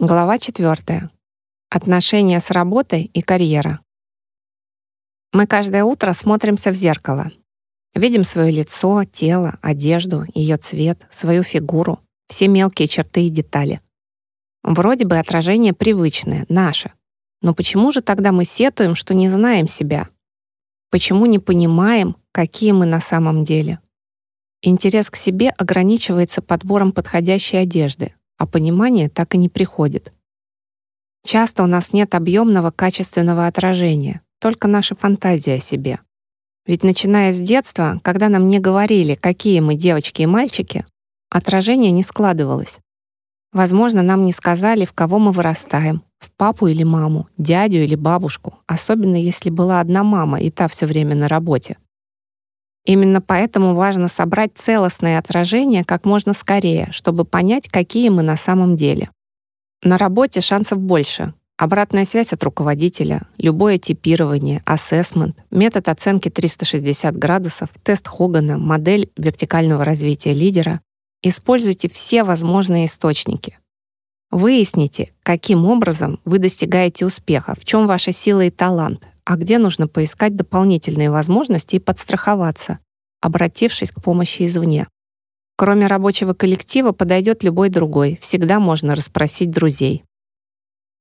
Глава 4. Отношения с работой и карьера. Мы каждое утро смотримся в зеркало. Видим свое лицо, тело, одежду, ее цвет, свою фигуру, все мелкие черты и детали. Вроде бы отражение привычное, наше. Но почему же тогда мы сетуем, что не знаем себя? Почему не понимаем, какие мы на самом деле? Интерес к себе ограничивается подбором подходящей одежды, а понимание так и не приходит. Часто у нас нет объемного качественного отражения, только наша фантазия о себе. Ведь начиная с детства, когда нам не говорили, какие мы девочки и мальчики, отражение не складывалось. Возможно, нам не сказали, в кого мы вырастаем, в папу или маму, дядю или бабушку, особенно если была одна мама, и та все время на работе. Именно поэтому важно собрать целостное отражение как можно скорее, чтобы понять, какие мы на самом деле. На работе шансов больше. Обратная связь от руководителя, любое типирование, ассессмент, метод оценки 360 градусов, тест Хогана, модель вертикального развития лидера. Используйте все возможные источники. Выясните, каким образом вы достигаете успеха, в чем ваша сила и талант, а где нужно поискать дополнительные возможности и подстраховаться, обратившись к помощи извне. Кроме рабочего коллектива подойдет любой другой, всегда можно расспросить друзей.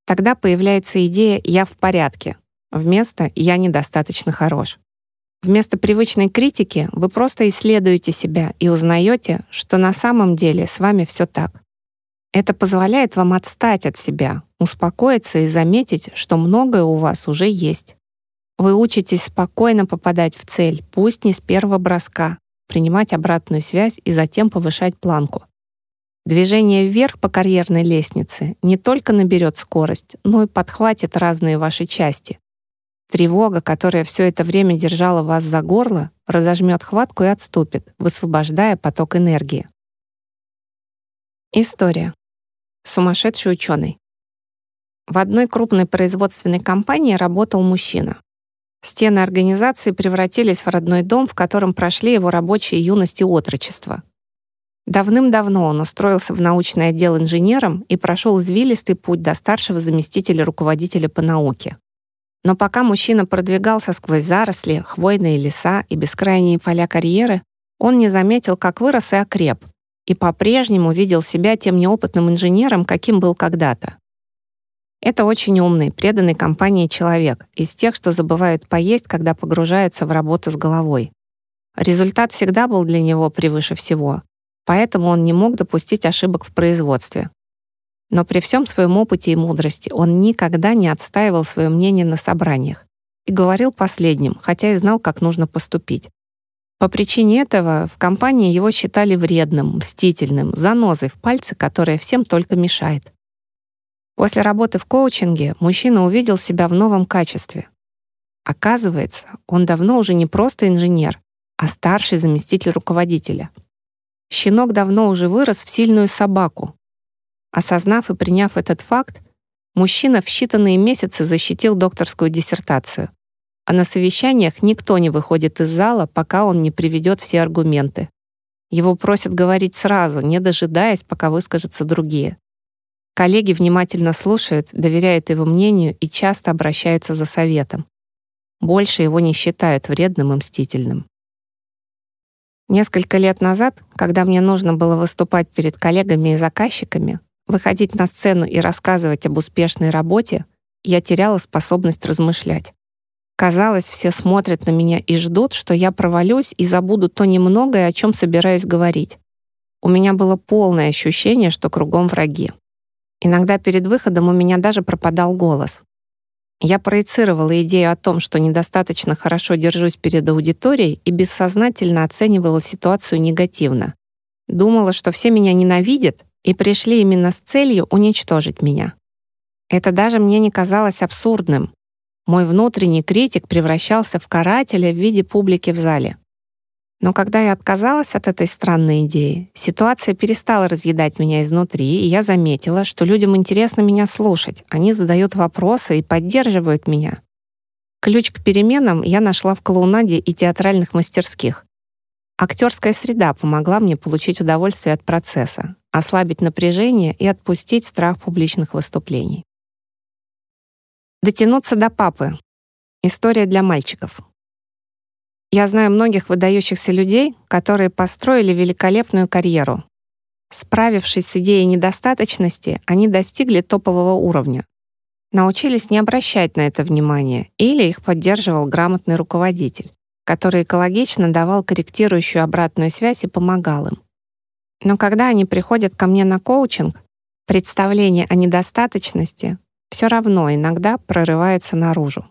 Тогда появляется идея «я в порядке», вместо «я недостаточно хорош». Вместо привычной критики вы просто исследуете себя и узнаете, что на самом деле с вами все так. Это позволяет вам отстать от себя, успокоиться и заметить, что многое у вас уже есть. Вы учитесь спокойно попадать в цель, пусть не с первого броска, принимать обратную связь и затем повышать планку. Движение вверх по карьерной лестнице не только наберет скорость, но и подхватит разные ваши части. Тревога, которая все это время держала вас за горло, разожмет хватку и отступит, высвобождая поток энергии. История. Сумасшедший ученый. В одной крупной производственной компании работал мужчина. Стены организации превратились в родной дом, в котором прошли его рабочие юность и отрочество. Давным-давно он устроился в научный отдел инженером и прошел извилистый путь до старшего заместителя руководителя по науке. Но пока мужчина продвигался сквозь заросли, хвойные леса и бескрайние поля карьеры, он не заметил, как вырос и окреп, и по-прежнему видел себя тем неопытным инженером, каким был когда-то. Это очень умный, преданный компании человек, из тех, что забывают поесть, когда погружаются в работу с головой. Результат всегда был для него превыше всего, поэтому он не мог допустить ошибок в производстве. Но при всем своем опыте и мудрости он никогда не отстаивал свое мнение на собраниях и говорил последним, хотя и знал, как нужно поступить. По причине этого в компании его считали вредным, мстительным, занозой в пальце, которая всем только мешает. После работы в коучинге мужчина увидел себя в новом качестве. Оказывается, он давно уже не просто инженер, а старший заместитель руководителя. Щенок давно уже вырос в сильную собаку. Осознав и приняв этот факт, мужчина в считанные месяцы защитил докторскую диссертацию. А на совещаниях никто не выходит из зала, пока он не приведет все аргументы. Его просят говорить сразу, не дожидаясь, пока выскажутся другие. Коллеги внимательно слушают, доверяют его мнению и часто обращаются за советом. Больше его не считают вредным и мстительным. Несколько лет назад, когда мне нужно было выступать перед коллегами и заказчиками, выходить на сцену и рассказывать об успешной работе, я теряла способность размышлять. Казалось, все смотрят на меня и ждут, что я провалюсь и забуду то немногое, о чем собираюсь говорить. У меня было полное ощущение, что кругом враги. Иногда перед выходом у меня даже пропадал голос. Я проецировала идею о том, что недостаточно хорошо держусь перед аудиторией и бессознательно оценивала ситуацию негативно. Думала, что все меня ненавидят и пришли именно с целью уничтожить меня. Это даже мне не казалось абсурдным. Мой внутренний критик превращался в карателя в виде публики в зале. Но когда я отказалась от этой странной идеи, ситуация перестала разъедать меня изнутри, и я заметила, что людям интересно меня слушать. Они задают вопросы и поддерживают меня. Ключ к переменам я нашла в клоунаде и театральных мастерских. Актерская среда помогла мне получить удовольствие от процесса, ослабить напряжение и отпустить страх публичных выступлений. Дотянуться до папы. История для мальчиков. Я знаю многих выдающихся людей, которые построили великолепную карьеру. Справившись с идеей недостаточности, они достигли топового уровня. Научились не обращать на это внимания или их поддерживал грамотный руководитель, который экологично давал корректирующую обратную связь и помогал им. Но когда они приходят ко мне на коучинг, представление о недостаточности все равно иногда прорывается наружу.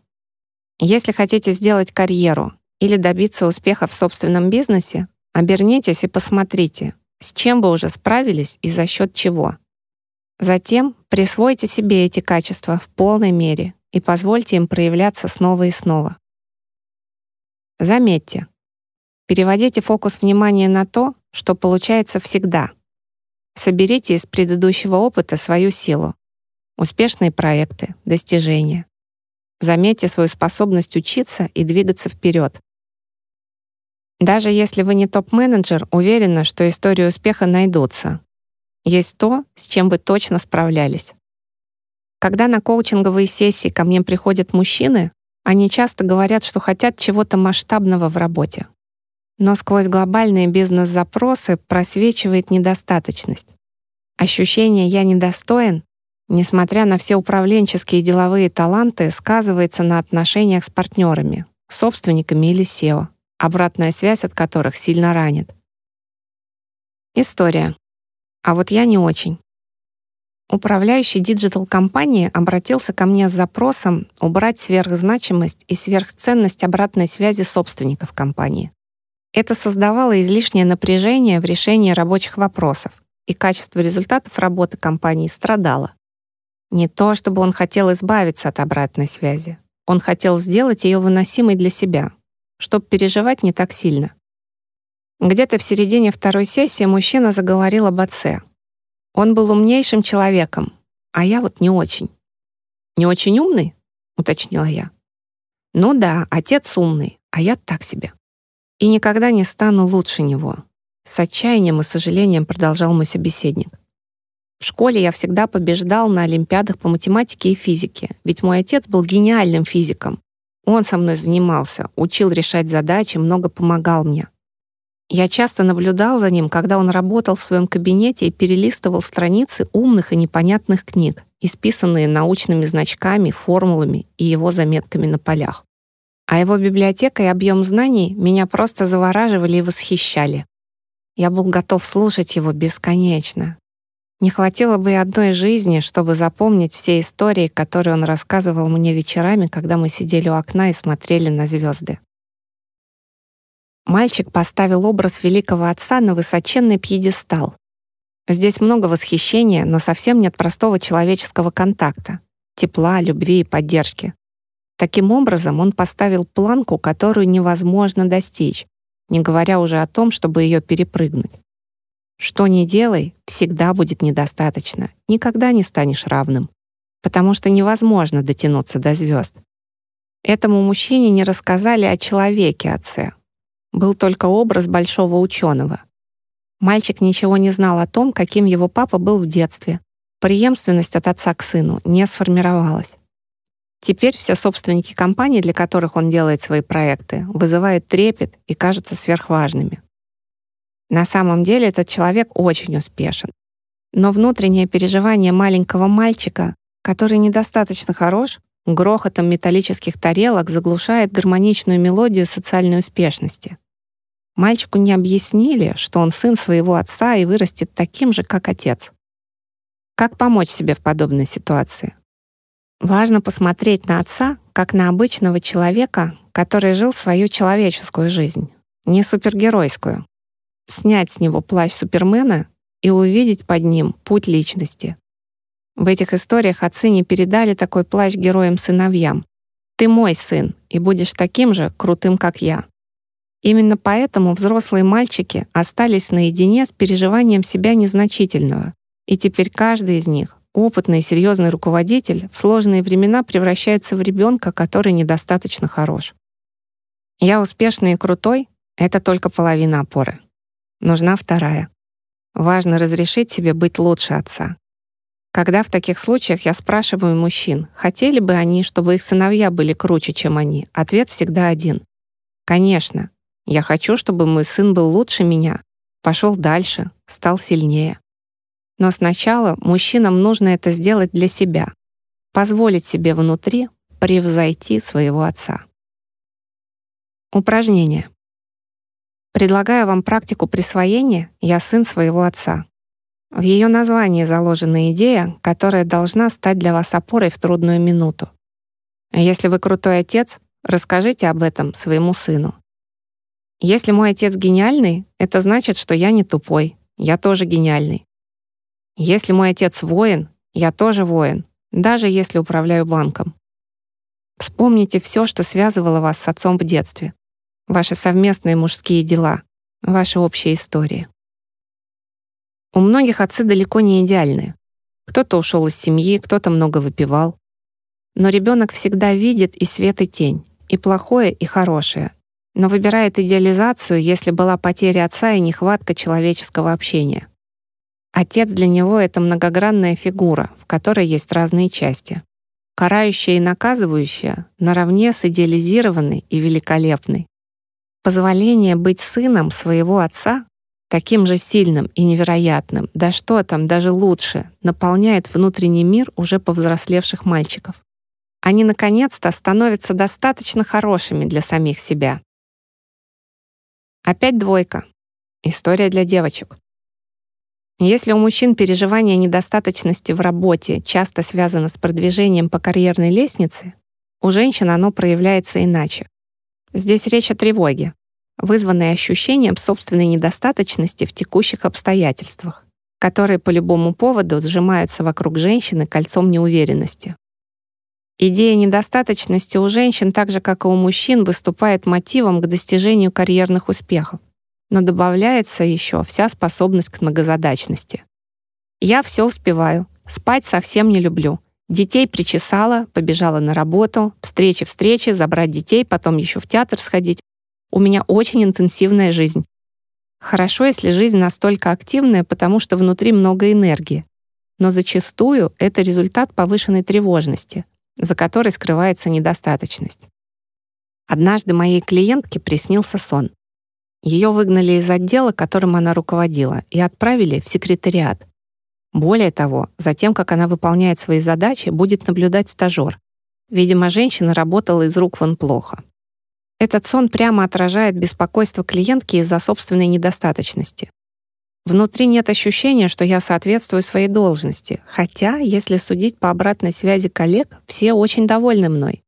Если хотите сделать карьеру или добиться успеха в собственном бизнесе, обернитесь и посмотрите, с чем вы уже справились и за счет чего. Затем присвойте себе эти качества в полной мере и позвольте им проявляться снова и снова. Заметьте, переводите фокус внимания на то, что получается всегда. Соберите из предыдущего опыта свою силу, успешные проекты, достижения. Заметьте свою способность учиться и двигаться вперед. Даже если вы не топ-менеджер, уверена, что истории успеха найдутся. Есть то, с чем вы точно справлялись. Когда на коучинговые сессии ко мне приходят мужчины, они часто говорят, что хотят чего-то масштабного в работе. Но сквозь глобальные бизнес-запросы просвечивает недостаточность. Ощущение «я недостоин» несмотря на все управленческие и деловые таланты, сказывается на отношениях с партнерами, собственниками или CEO, обратная связь от которых сильно ранит. История. А вот я не очень. Управляющий digital-компании обратился ко мне с запросом убрать сверхзначимость и сверхценность обратной связи собственников компании. Это создавало излишнее напряжение в решении рабочих вопросов, и качество результатов работы компании страдало. Не то, чтобы он хотел избавиться от обратной связи. Он хотел сделать ее выносимой для себя, чтобы переживать не так сильно. Где-то в середине второй сессии мужчина заговорил об отце. Он был умнейшим человеком, а я вот не очень. «Не очень умный?» — уточнила я. «Ну да, отец умный, а я так себе. И никогда не стану лучше него», — с отчаянием и сожалением продолжал мой собеседник. В школе я всегда побеждал на олимпиадах по математике и физике, ведь мой отец был гениальным физиком. Он со мной занимался, учил решать задачи, много помогал мне. Я часто наблюдал за ним, когда он работал в своем кабинете и перелистывал страницы умных и непонятных книг, исписанные научными значками, формулами и его заметками на полях. А его библиотека и объем знаний меня просто завораживали и восхищали. Я был готов слушать его бесконечно, не хватило бы и одной жизни, чтобы запомнить все истории, которые он рассказывал мне вечерами, когда мы сидели у окна и смотрели на звезды. Мальчик поставил образ великого отца на высоченный пьедестал. Здесь много восхищения, но совсем нет простого человеческого контакта, тепла, любви и поддержки. Таким образом, он поставил планку, которую невозможно достичь, не говоря уже о том, чтобы ее перепрыгнуть. Что ни делай, всегда будет недостаточно, никогда не станешь равным, потому что невозможно дотянуться до звезд. Этому мужчине не рассказали о человеке отце. Был только образ большого ученого. Мальчик ничего не знал о том, каким его папа был в детстве. Преемственность от отца к сыну не сформировалась. Теперь все собственники компаний, для которых он делает свои проекты, вызывают трепет и кажутся сверхважными. На самом деле этот человек очень успешен. Но внутреннее переживание маленького мальчика, который недостаточно хорош, грохотом металлических тарелок заглушает гармоничную мелодию социальной успешности. Мальчику не объяснили, что он сын своего отца и вырастет таким же, как отец. Как помочь себе в подобной ситуации? Важно посмотреть на отца как на обычного человека, который жил свою человеческую жизнь, не супергеройскую, снять с него плащ Супермена и увидеть под ним путь личности. В этих историях отцы не передали такой плащ героям-сыновьям. «Ты мой сын, и будешь таким же крутым, как я». Именно поэтому взрослые мальчики остались наедине с переживанием себя незначительного, и теперь каждый из них, опытный и серьезный руководитель, в сложные времена превращается в ребенка, который недостаточно хорош. «Я успешный и крутой» — это только половина опоры. Нужна вторая. Важно разрешить себе быть лучше отца. Когда в таких случаях я спрашиваю мужчин, хотели бы они, чтобы их сыновья были круче, чем они, ответ всегда один. Конечно, я хочу, чтобы мой сын был лучше меня, пошел дальше, стал сильнее. Но сначала мужчинам нужно это сделать для себя, позволить себе внутри превзойти своего отца. Упражнение. Предлагаю вам практику присвоения «Я сын своего отца». В ее названии заложена идея, которая должна стать для вас опорой в трудную минуту. Если вы крутой отец, расскажите об этом своему сыну. Если мой отец гениальный, это значит, что я не тупой, я тоже гениальный. Если мой отец воин, я тоже воин, даже если управляю банком. Вспомните все, что связывало вас с отцом в детстве ваши совместные мужские дела, ваши общие истории. У многих отцы далеко не идеальны. Кто-то ушел из семьи, кто-то много выпивал. Но ребенок всегда видит и свет, и тень, и плохое, и хорошее, но выбирает идеализацию, если была потеря отца и нехватка человеческого общения. Отец для него — это многогранная фигура, в которой есть разные части. Карающая и наказывающая наравне с идеализированной и великолепной. Позволение быть сыном своего отца, таким же сильным и невероятным, да что там, даже лучше, наполняет внутренний мир уже повзрослевших мальчиков. Они наконец-то становятся достаточно хорошими для самих себя. Опять двойка. История для девочек. Если у мужчин переживание недостаточности в работе часто связано с продвижением по карьерной лестнице, у женщин оно проявляется иначе. Здесь речь о тревоге, вызванной ощущением собственной недостаточности в текущих обстоятельствах, которые по любому поводу сжимаются вокруг женщины кольцом неуверенности. Идея недостаточности у женщин, так же как и у мужчин, выступает мотивом к достижению карьерных успехов, но добавляется еще вся способность к многозадачности. Я все успеваю, спать совсем не люблю, Детей причесала, побежала на работу, встречи-встречи, забрать детей, потом еще в театр сходить. У меня очень интенсивная жизнь. Хорошо, если жизнь настолько активная, потому что внутри много энергии. Но зачастую это результат повышенной тревожности, за которой скрывается недостаточность. Однажды моей клиентке приснился сон. Ее выгнали из отдела, которым она руководила, и отправили в секретариат. Более того, за тем, как она выполняет свои задачи, будет наблюдать стажер. Видимо, женщина работала из рук вон плохо. Этот сон прямо отражает беспокойство клиентки из-за собственной недостаточности. Внутри нет ощущения, что я соответствую своей должности, хотя, если судить по обратной связи коллег, все очень довольны мной.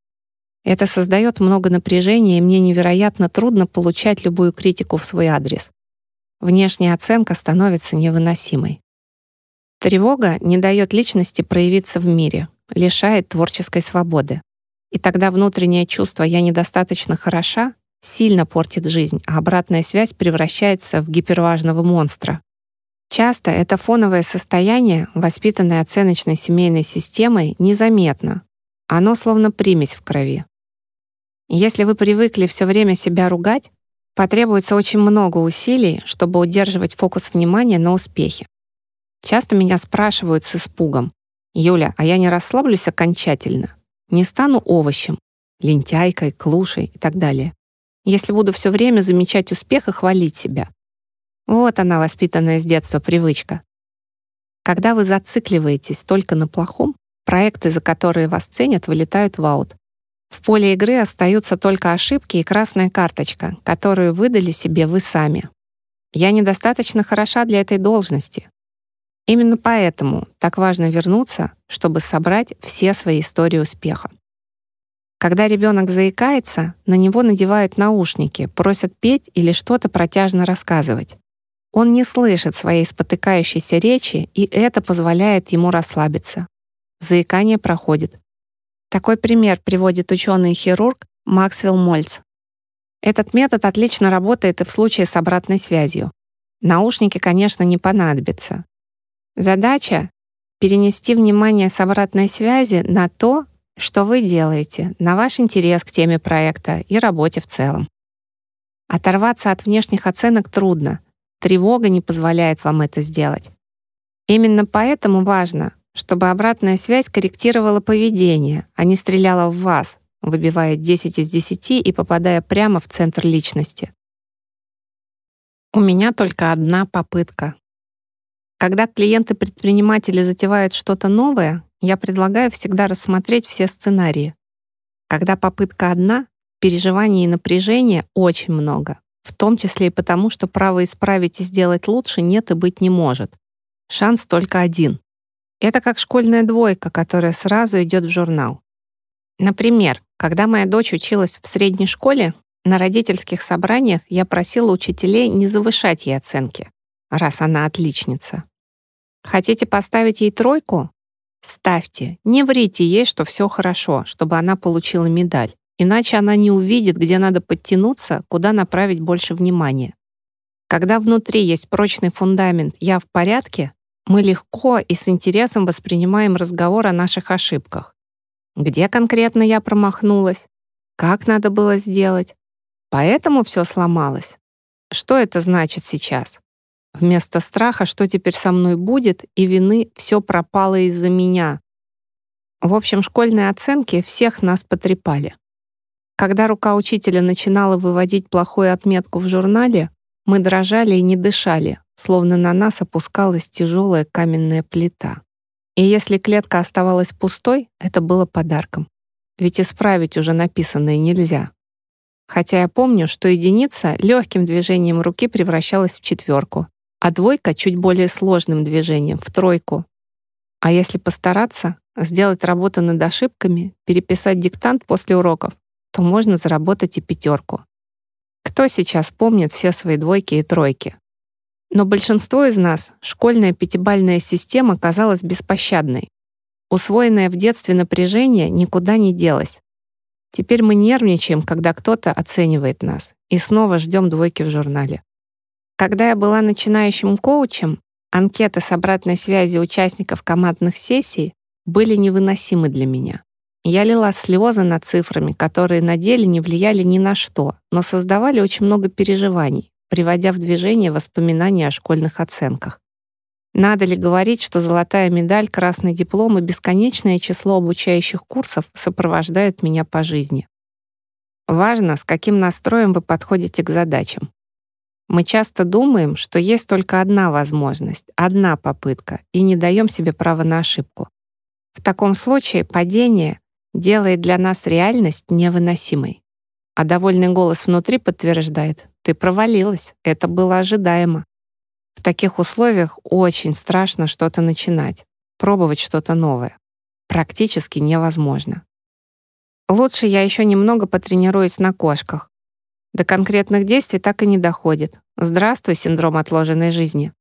Это создает много напряжения, и мне невероятно трудно получать любую критику в свой адрес. Внешняя оценка становится невыносимой. Тревога не дает личности проявиться в мире, лишает творческой свободы. И тогда внутреннее чувство «я недостаточно хороша» сильно портит жизнь, а обратная связь превращается в гиперважного монстра. Часто это фоновое состояние, воспитанное оценочной семейной системой, незаметно. Оно словно примесь в крови. Если вы привыкли все время себя ругать, потребуется очень много усилий, чтобы удерживать фокус внимания на успехе. Часто меня спрашивают с испугом, «Юля, а я не расслаблюсь окончательно? Не стану овощем, лентяйкой, клушей и так далее, если буду все время замечать успех и хвалить себя?» Вот она, воспитанная с детства привычка. Когда вы зацикливаетесь только на плохом, проекты, за которые вас ценят, вылетают в аут. В поле игры остаются только ошибки и красная карточка, которую выдали себе вы сами. Я недостаточно хороша для этой должности. Именно поэтому так важно вернуться, чтобы собрать все свои истории успеха. Когда ребенок заикается, на него надевают наушники, просят петь или что-то протяжно рассказывать. Он не слышит своей спотыкающейся речи, и это позволяет ему расслабиться. Заикание проходит. Такой пример приводит ученый-хирург Максвелл Мольц. Этот метод отлично работает и в случае с обратной связью. Наушники, конечно, не понадобятся, Задача — перенести внимание с обратной связи на то, что вы делаете, на ваш интерес к теме проекта и работе в целом. Оторваться от внешних оценок трудно, Тревога не позволяет вам это сделать. Именно поэтому важно, чтобы обратная связь корректировала поведение, а не стреляла в вас, выбивая 10 из 10 и попадая прямо в центр личности. У меня только одна попытка. Когда клиенты-предприниматели затевают что-то новое, я предлагаю всегда рассмотреть все сценарии. Когда попытка одна, переживаний и напряжения очень много, в том числе и потому, что право исправить и сделать лучше нет и быть не может. Шанс только один. Это как школьная двойка, которая сразу идет в журнал. Например, когда моя дочь училась в средней школе, на родительских собраниях я просила учителей не завышать ей оценки, раз она отличница. Хотите поставить ей тройку? Ставьте. Не врите ей, что все хорошо, чтобы она получила медаль. Иначе она не увидит, где надо подтянуться, куда направить больше внимания. Когда внутри есть прочный фундамент «я в порядке», мы легко и с интересом воспринимаем разговор о наших ошибках. Где конкретно я промахнулась? Как надо было сделать? Поэтому все сломалось. Что это значит сейчас? Вместо страха, что теперь со мной будет, и вины все пропало из-за меня. В общем, школьные оценки всех нас потрепали. Когда рука учителя начинала выводить плохую отметку в журнале, мы дрожали и не дышали, словно на нас опускалась тяжелая каменная плита. И если клетка оставалась пустой, это было подарком. Ведь исправить уже написанное нельзя. Хотя я помню, что единица легким движением руки превращалась в четверку, а двойка чуть более сложным движением — в тройку. А если постараться, сделать работу над ошибками, переписать диктант после уроков, то можно заработать и пятерку. Кто сейчас помнит все свои двойки и тройки? Но большинство из нас школьная пятибальная система казалась беспощадной. Усвоенное в детстве напряжение никуда не делось. Теперь мы нервничаем, когда кто-то оценивает нас, и снова ждем двойки в журнале. Когда я была начинающим коучем, анкеты с обратной связи участников командных сессий были невыносимы для меня. Я лила слезы над цифрами, которые на деле не влияли ни на что, но создавали очень много переживаний, приводя в движение воспоминания о школьных оценках. Надо ли говорить, что золотая медаль, красный диплом и бесконечное число обучающих курсов сопровождают меня по жизни? Важно, с каким настроем вы подходите к задачам. Мы часто думаем, что есть только одна возможность, одна попытка, и не даем себе права на ошибку. В таком случае падение делает для нас реальность невыносимой. А довольный голос внутри подтверждает, ты провалилась. Это было ожидаемо. В таких условиях очень страшно что-то начинать, пробовать что-то новое. Практически невозможно. Лучше я еще немного потренируюсь на кошках. До конкретных действий так и не доходит. Здравствуй, синдром отложенной жизни.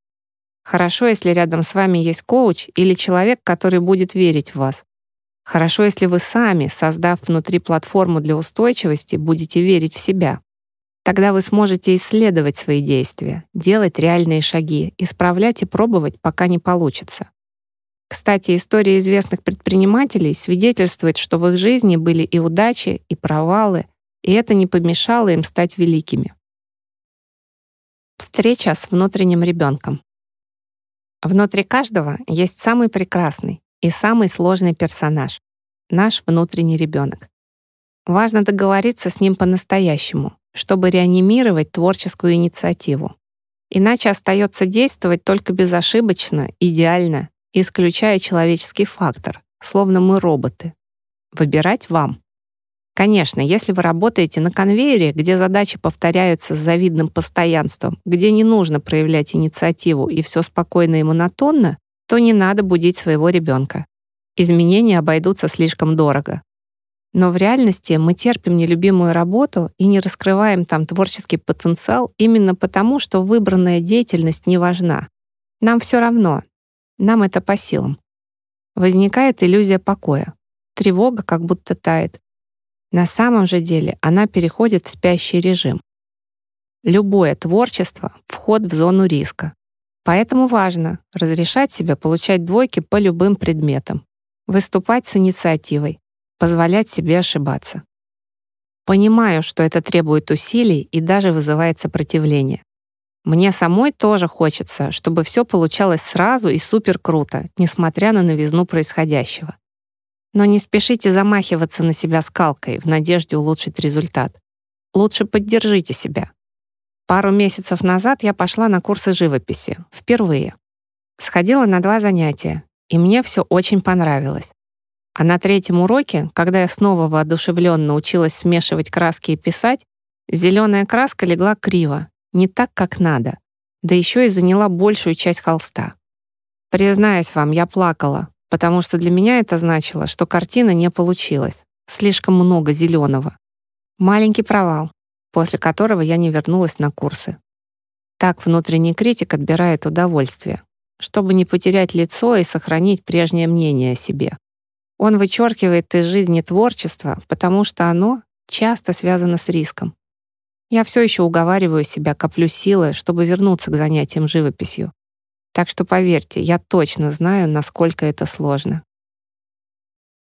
Хорошо, если рядом с вами есть коуч или человек, который будет верить в вас. Хорошо, если вы сами, создав внутри платформу для устойчивости, будете верить в себя. Тогда вы сможете исследовать свои действия, делать реальные шаги, исправлять и пробовать, пока не получится. Кстати, история известных предпринимателей свидетельствует, что в их жизни были и удачи, и провалы, и это не помешало им стать великими. Встреча с внутренним ребенком. Внутри каждого есть самый прекрасный и самый сложный персонаж — наш внутренний ребенок. Важно договориться с ним по-настоящему, чтобы реанимировать творческую инициативу. Иначе остается действовать только безошибочно, идеально, исключая человеческий фактор, словно мы роботы. Выбирать вам. Конечно, если вы работаете на конвейере, где задачи повторяются с завидным постоянством, где не нужно проявлять инициативу и все спокойно и монотонно, то не надо будить своего ребенка. Изменения обойдутся слишком дорого. Но в реальности мы терпим нелюбимую работу и не раскрываем там творческий потенциал именно потому, что выбранная деятельность не важна. Нам все равно. Нам это по силам. Возникает иллюзия покоя. Тревога как будто тает. На самом же деле она переходит в спящий режим. Любое творчество — вход в зону риска. Поэтому важно разрешать себе получать двойки по любым предметам, выступать с инициативой, позволять себе ошибаться. Понимаю, что это требует усилий и даже вызывает сопротивление. Мне самой тоже хочется, чтобы все получалось сразу и супер круто, несмотря на новизну происходящего. Но не спешите замахиваться на себя скалкой в надежде улучшить результат. Лучше поддержите себя. Пару месяцев назад я пошла на курсы живописи. Впервые. Сходила на два занятия, и мне все очень понравилось. А на третьем уроке, когда я снова воодушевленно училась смешивать краски и писать, зеленая краска легла криво, не так, как надо, да еще и заняла большую часть холста. Признаюсь вам, я плакала, потому что для меня это значило, что картина не получилась. Слишком много зеленого. Маленький провал, после которого я не вернулась на курсы. Так внутренний критик отбирает удовольствие, чтобы не потерять лицо и сохранить прежнее мнение о себе. Он вычеркивает из жизни творчество, потому что оно часто связано с риском. Я все еще уговариваю себя, коплю силы, чтобы вернуться к занятиям живописью. Так что поверьте, я точно знаю, насколько это сложно.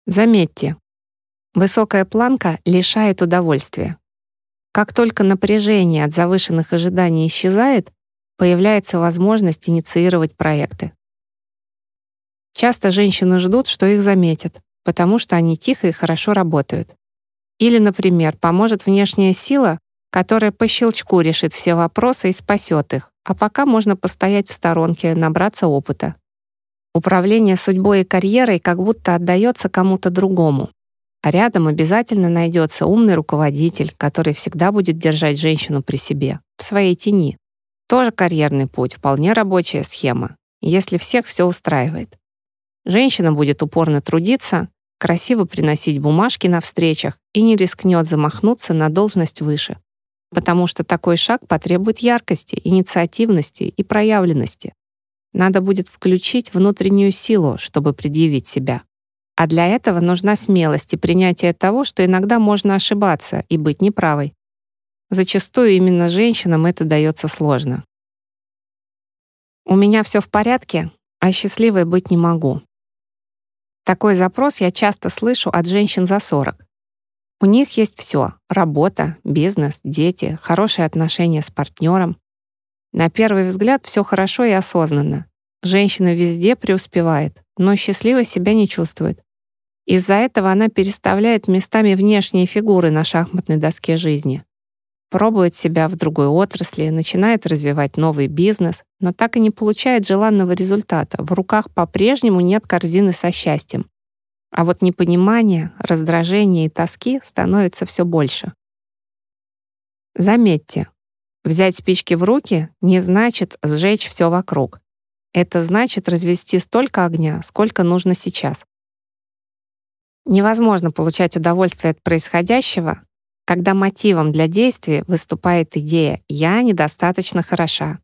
Заметьте, высокая планка лишает удовольствия. Как только напряжение от завышенных ожиданий исчезает, появляется возможность инициировать проекты. Часто женщины ждут, что их заметят, потому что они тихо и хорошо работают. Или, например, поможет внешняя сила, которая по щелчку решит все вопросы и спасет их, а пока можно постоять в сторонке, набраться опыта. Управление судьбой и карьерой как будто отдается кому-то другому. А рядом обязательно найдется умный руководитель, который всегда будет держать женщину при себе, в своей тени, тоже карьерный путь, вполне рабочая схема, если всех все устраивает. Женщина будет упорно трудиться, красиво приносить бумажки на встречах и не рискнет замахнуться на должность выше, потому что такой шаг потребует яркости, инициативности и проявленности. Надо будет включить внутреннюю силу, чтобы предъявить себя. А для этого нужна смелость и принятие того, что иногда можно ошибаться и быть неправой. Зачастую именно женщинам это дается сложно. У меня все в порядке, а счастливой быть не могу. Такой запрос я часто слышу от женщин за 40. У них есть все — работа, бизнес, дети, хорошие отношения с партнером. На первый взгляд все хорошо и осознанно. Женщина везде преуспевает, но счастливо себя не чувствует. Из-за этого она переставляет местами внешние фигуры на шахматной доске жизни пробует себя в другой отрасли, начинает развивать новый бизнес, но так и не получает желанного результата. В руках по-прежнему нет корзины со счастьем. А вот непонимание, раздражение и тоски становится все больше. Заметьте, взять спички в руки не значит сжечь все вокруг. Это значит развести столько огня, сколько нужно сейчас. Невозможно получать удовольствие от происходящего, когда мотивом для действия выступает идея «я недостаточно хороша».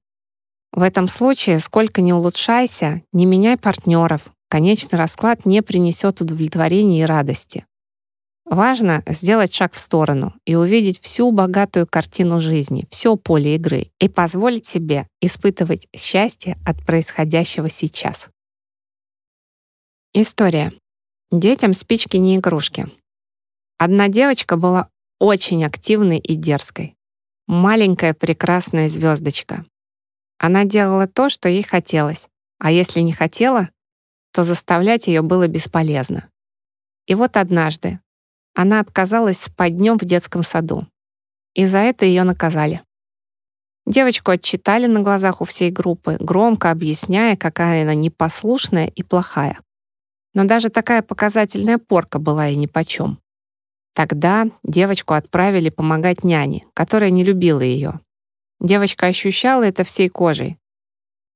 В этом случае, сколько ни улучшайся, не меняй партнеров, конечный расклад не принесет удовлетворения и радости. Важно сделать шаг в сторону и увидеть всю богатую картину жизни, все поле игры, и позволить себе испытывать счастье от происходящего сейчас. История. Детям спички не игрушки. Одна девочка была очень активной и дерзкой. Маленькая прекрасная звездочка. Она делала то, что ей хотелось, а если не хотела, то заставлять ее было бесполезно. И вот однажды она отказалась спать днем в детском саду. И за это ее наказали. Девочку отчитали на глазах у всей группы, громко объясняя, какая она непослушная и плохая. Но даже такая показательная порка была ей нипочем. Тогда девочку отправили помогать няне, которая не любила ее. Девочка ощущала это всей кожей.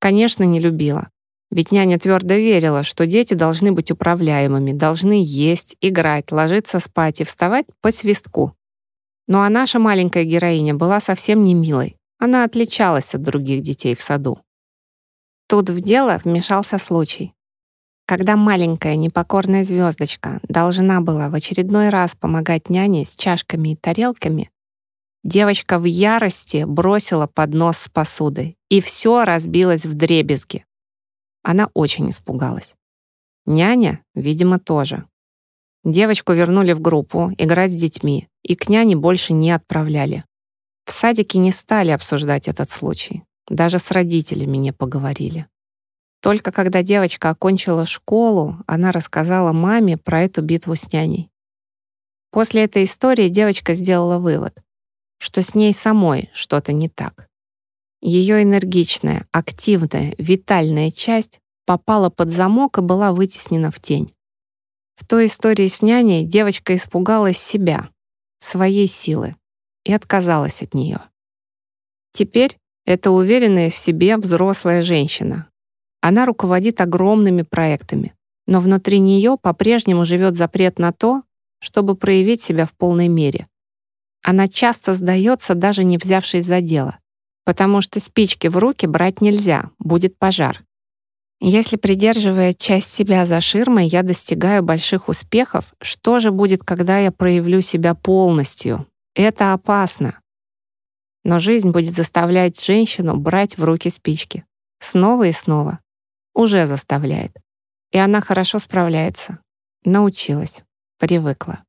Конечно, не любила. Ведь няня твердо верила, что дети должны быть управляемыми, должны есть, играть, ложиться спать и вставать по свистку. Ну а наша маленькая героиня была совсем не милой. Она отличалась от других детей в саду. Тут в дело вмешался случай. Когда маленькая непокорная звездочка должна была в очередной раз помогать няне с чашками и тарелками, девочка в ярости бросила поднос с посудой, и все разбилось в дребезги. Она очень испугалась. Няня, видимо, тоже. Девочку вернули в группу играть с детьми, и к няне больше не отправляли. В садике не стали обсуждать этот случай. Даже с родителями не поговорили. Только когда девочка окончила школу, она рассказала маме про эту битву с няней. После этой истории девочка сделала вывод, что с ней самой что-то не так. Ее энергичная, активная, витальная часть попала под замок и была вытеснена в тень. В той истории с няней девочка испугалась себя, своей силы, и отказалась от нее. Теперь это уверенная в себе взрослая женщина. Она руководит огромными проектами, но внутри нее по-прежнему живет запрет на то, чтобы проявить себя в полной мере. Она часто сдается, даже не взявшись за дело, потому что спички в руки брать нельзя, будет пожар. Если, придерживая часть себя за ширмой, я достигаю больших успехов, что же будет, когда я проявлю себя полностью? Это опасно. Но жизнь будет заставлять женщину брать в руки спички. Снова и снова. Уже заставляет. И она хорошо справляется. Научилась. Привыкла.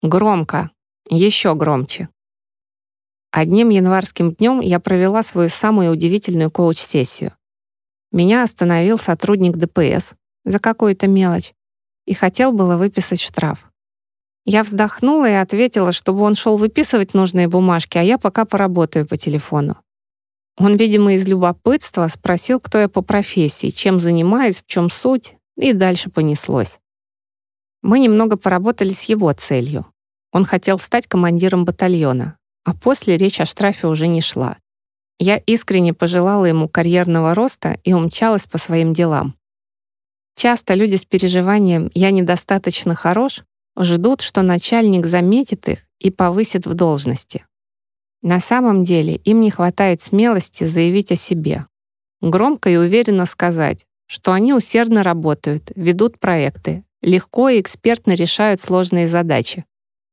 Громко. Еще громче. Одним январским днем я провела свою самую удивительную коуч-сессию. Меня остановил сотрудник ДПС за какую-то мелочь и хотел было выписать штраф. Я вздохнула и ответила, чтобы он шел выписывать нужные бумажки, а я пока поработаю по телефону. Он, видимо, из любопытства спросил, кто я по профессии, чем занимаюсь, в чем суть, и дальше понеслось. Мы немного поработали с его целью. Он хотел стать командиром батальона, а после речь о штрафе уже не шла. Я искренне пожелала ему карьерного роста и умчалась по своим делам. Часто люди с переживанием «я недостаточно хорош» ждут, что начальник заметит их и повысит в должности. На самом деле им не хватает смелости заявить о себе. Громко и уверенно сказать, что они усердно работают, ведут проекты, легко и экспертно решают сложные задачи,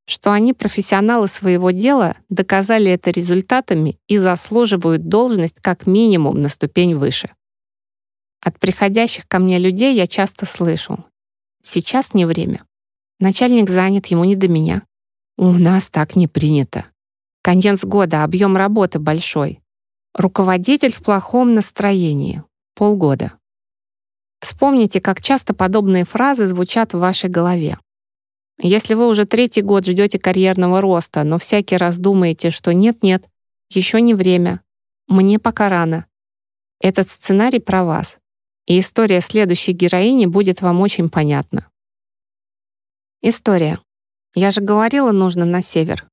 что они профессионалы своего дела, доказали это результатами и заслуживают должность как минимум на ступень выше. От приходящих ко мне людей я часто слышу. Сейчас не время. Начальник занят, ему не до меня. У нас так не принято. Конец года, объем работы большой. Руководитель в плохом настроении. Полгода. Вспомните, как часто подобные фразы звучат в вашей голове. Если вы уже третий год ждете карьерного роста, но всякий раз думаете, что нет-нет, еще не время, мне пока рано. Этот сценарий про вас, и история следующей героини будет вам очень понятна. История. Я же говорила, нужно на север.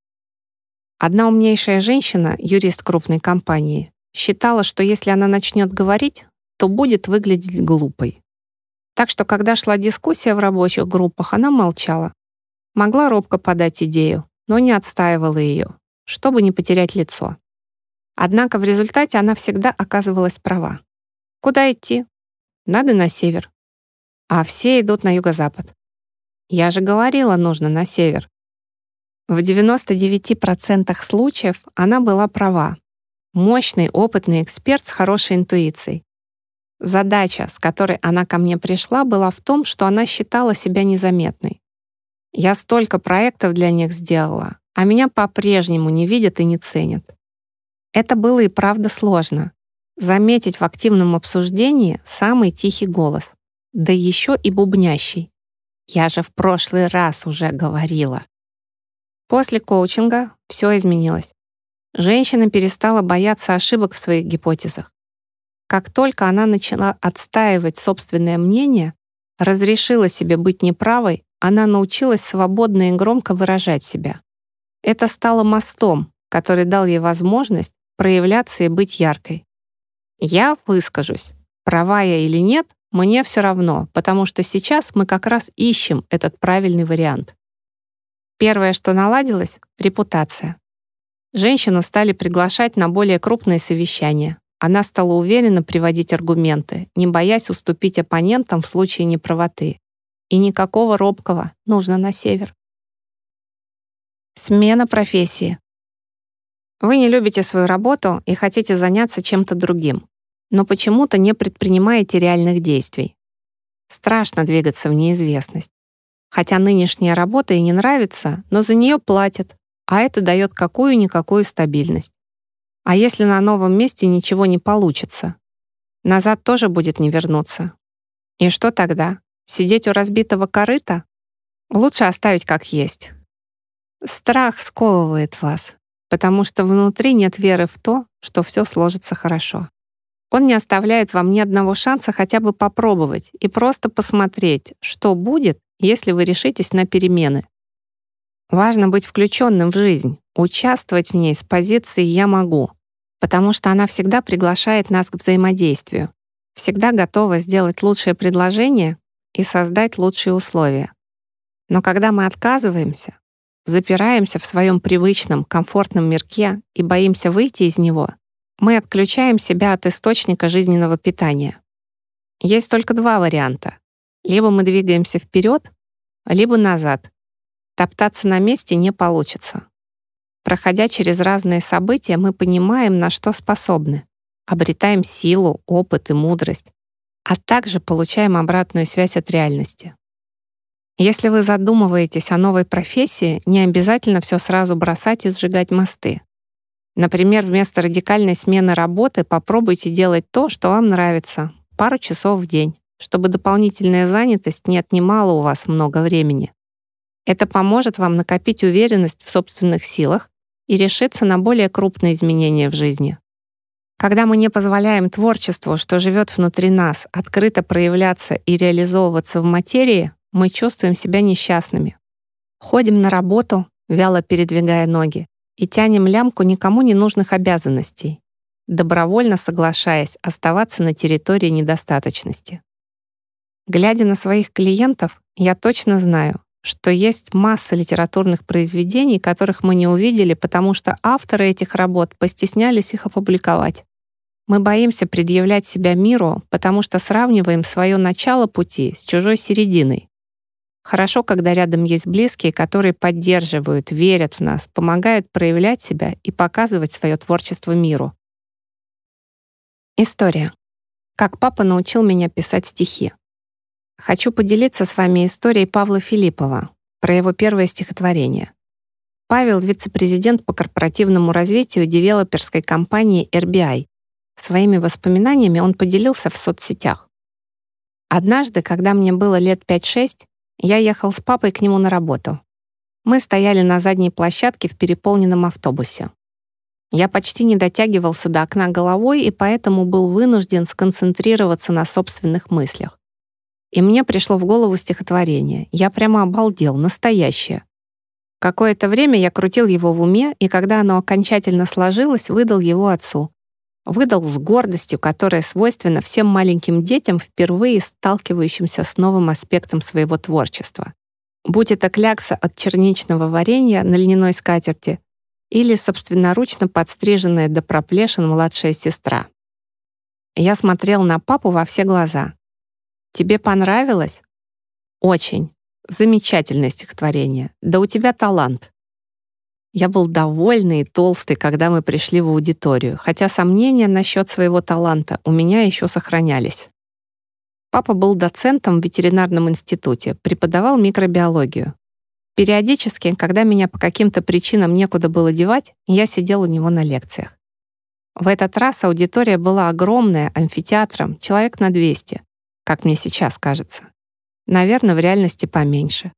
Одна умнейшая женщина, юрист крупной компании, считала, что если она начнет говорить, то будет выглядеть глупой. Так что, когда шла дискуссия в рабочих группах, она молчала, Могла робко подать идею, но не отстаивала ее, чтобы не потерять лицо. Однако в результате она всегда оказывалась права. Куда идти? Надо на север. А все идут на юго-запад. Я же говорила, нужно на север. В 99% случаев она была права. Мощный, опытный эксперт с хорошей интуицией. Задача, с которой она ко мне пришла, была в том, что она считала себя незаметной. Я столько проектов для них сделала, а меня по-прежнему не видят и не ценят. Это было и правда сложно. Заметить в активном обсуждении самый тихий голос, да еще и бубнящий. Я же в прошлый раз уже говорила. После коучинга все изменилось. Женщина перестала бояться ошибок в своих гипотезах. Как только она начала отстаивать собственное мнение, разрешила себе быть неправой, она научилась свободно и громко выражать себя. Это стало мостом, который дал ей возможность проявляться и быть яркой. Я выскажусь. Права я или нет, мне все равно, потому что сейчас мы как раз ищем этот правильный вариант. Первое, что наладилось — репутация. Женщину стали приглашать на более крупные совещания. Она стала уверенно приводить аргументы, не боясь уступить оппонентам в случае неправоты. И никакого робкого, нужно на север. Смена профессии. Вы не любите свою работу и хотите заняться чем-то другим, но почему-то не предпринимаете реальных действий. Страшно двигаться в неизвестность. Хотя нынешняя работа и не нравится, но за нее платят, а это дает какую-никакую стабильность. А если на новом месте ничего не получится? Назад тоже будет не вернуться. И что тогда? Сидеть у разбитого корыта? Лучше оставить как есть. Страх сковывает вас, потому что внутри нет веры в то, что все сложится хорошо. Он не оставляет вам ни одного шанса хотя бы попробовать и просто посмотреть, что будет, если вы решитесь на перемены. Важно быть включенным в жизнь, участвовать в ней с позиции «я могу», потому что она всегда приглашает нас к взаимодействию, всегда готова сделать лучшее предложение и создать лучшие условия. Но когда мы отказываемся, запираемся в своем привычном, комфортном мирке и боимся выйти из него, мы отключаем себя от источника жизненного питания. Есть только два варианта. Либо мы двигаемся вперед, либо назад. Топтаться на месте не получится. Проходя через разные события, мы понимаем, на что способны, обретаем силу, опыт и мудрость, а также получаем обратную связь от реальности. Если вы задумываетесь о новой профессии, не обязательно все сразу бросать и сжигать мосты. Например, вместо радикальной смены работы попробуйте делать то, что вам нравится, пару часов в день, чтобы дополнительная занятость не отнимала у вас много времени. Это поможет вам накопить уверенность в собственных силах и решиться на более крупные изменения в жизни. Когда мы не позволяем творчеству, что живет внутри нас, открыто проявляться и реализовываться в материи, мы чувствуем себя несчастными. Ходим на работу, вяло передвигая ноги, и тянем лямку никому не нужных обязанностей, добровольно соглашаясь оставаться на территории недостаточности. Глядя на своих клиентов, я точно знаю, что есть масса литературных произведений, которых мы не увидели, потому что авторы этих работ постеснялись их опубликовать. Мы боимся предъявлять себя миру, потому что сравниваем свое начало пути с чужой серединой. Хорошо, когда рядом есть близкие, которые поддерживают, верят в нас, помогают проявлять себя и показывать свое творчество миру. История. Как папа научил меня писать стихи. Хочу поделиться с вами историей Павла Филиппова про его первое стихотворение. Павел — вице-президент по корпоративному развитию девелоперской компании RBI. Своими воспоминаниями он поделился в соцсетях. Однажды, когда мне было лет 5-6, я ехал с папой к нему на работу. Мы стояли на задней площадке в переполненном автобусе. Я почти не дотягивался до окна головой и поэтому был вынужден сконцентрироваться на собственных мыслях. И мне пришло в голову стихотворение. Я прямо обалдел, настоящее. Какое-то время я крутил его в уме, и когда оно окончательно сложилось, выдал его отцу. Выдал с гордостью, которая свойственна всем маленьким детям, впервые сталкивающимся с новым аспектом своего творчества. Будь это клякса от черничного варенья на льняной скатерти или собственноручно подстриженная до проплешин младшая сестра. Я смотрел на папу во все глаза. Тебе понравилось? Очень. Замечательное стихотворение. Да у тебя талант. Я был довольный и толстый, когда мы пришли в аудиторию, хотя сомнения насчет своего таланта у меня еще сохранялись. Папа был доцентом в ветеринарном институте, преподавал микробиологию. Периодически, когда меня по каким-то причинам некуда было девать, я сидел у него на лекциях. В этот раз аудитория была огромная, амфитеатром, человек на 200 как мне сейчас кажется. Наверное, в реальности поменьше.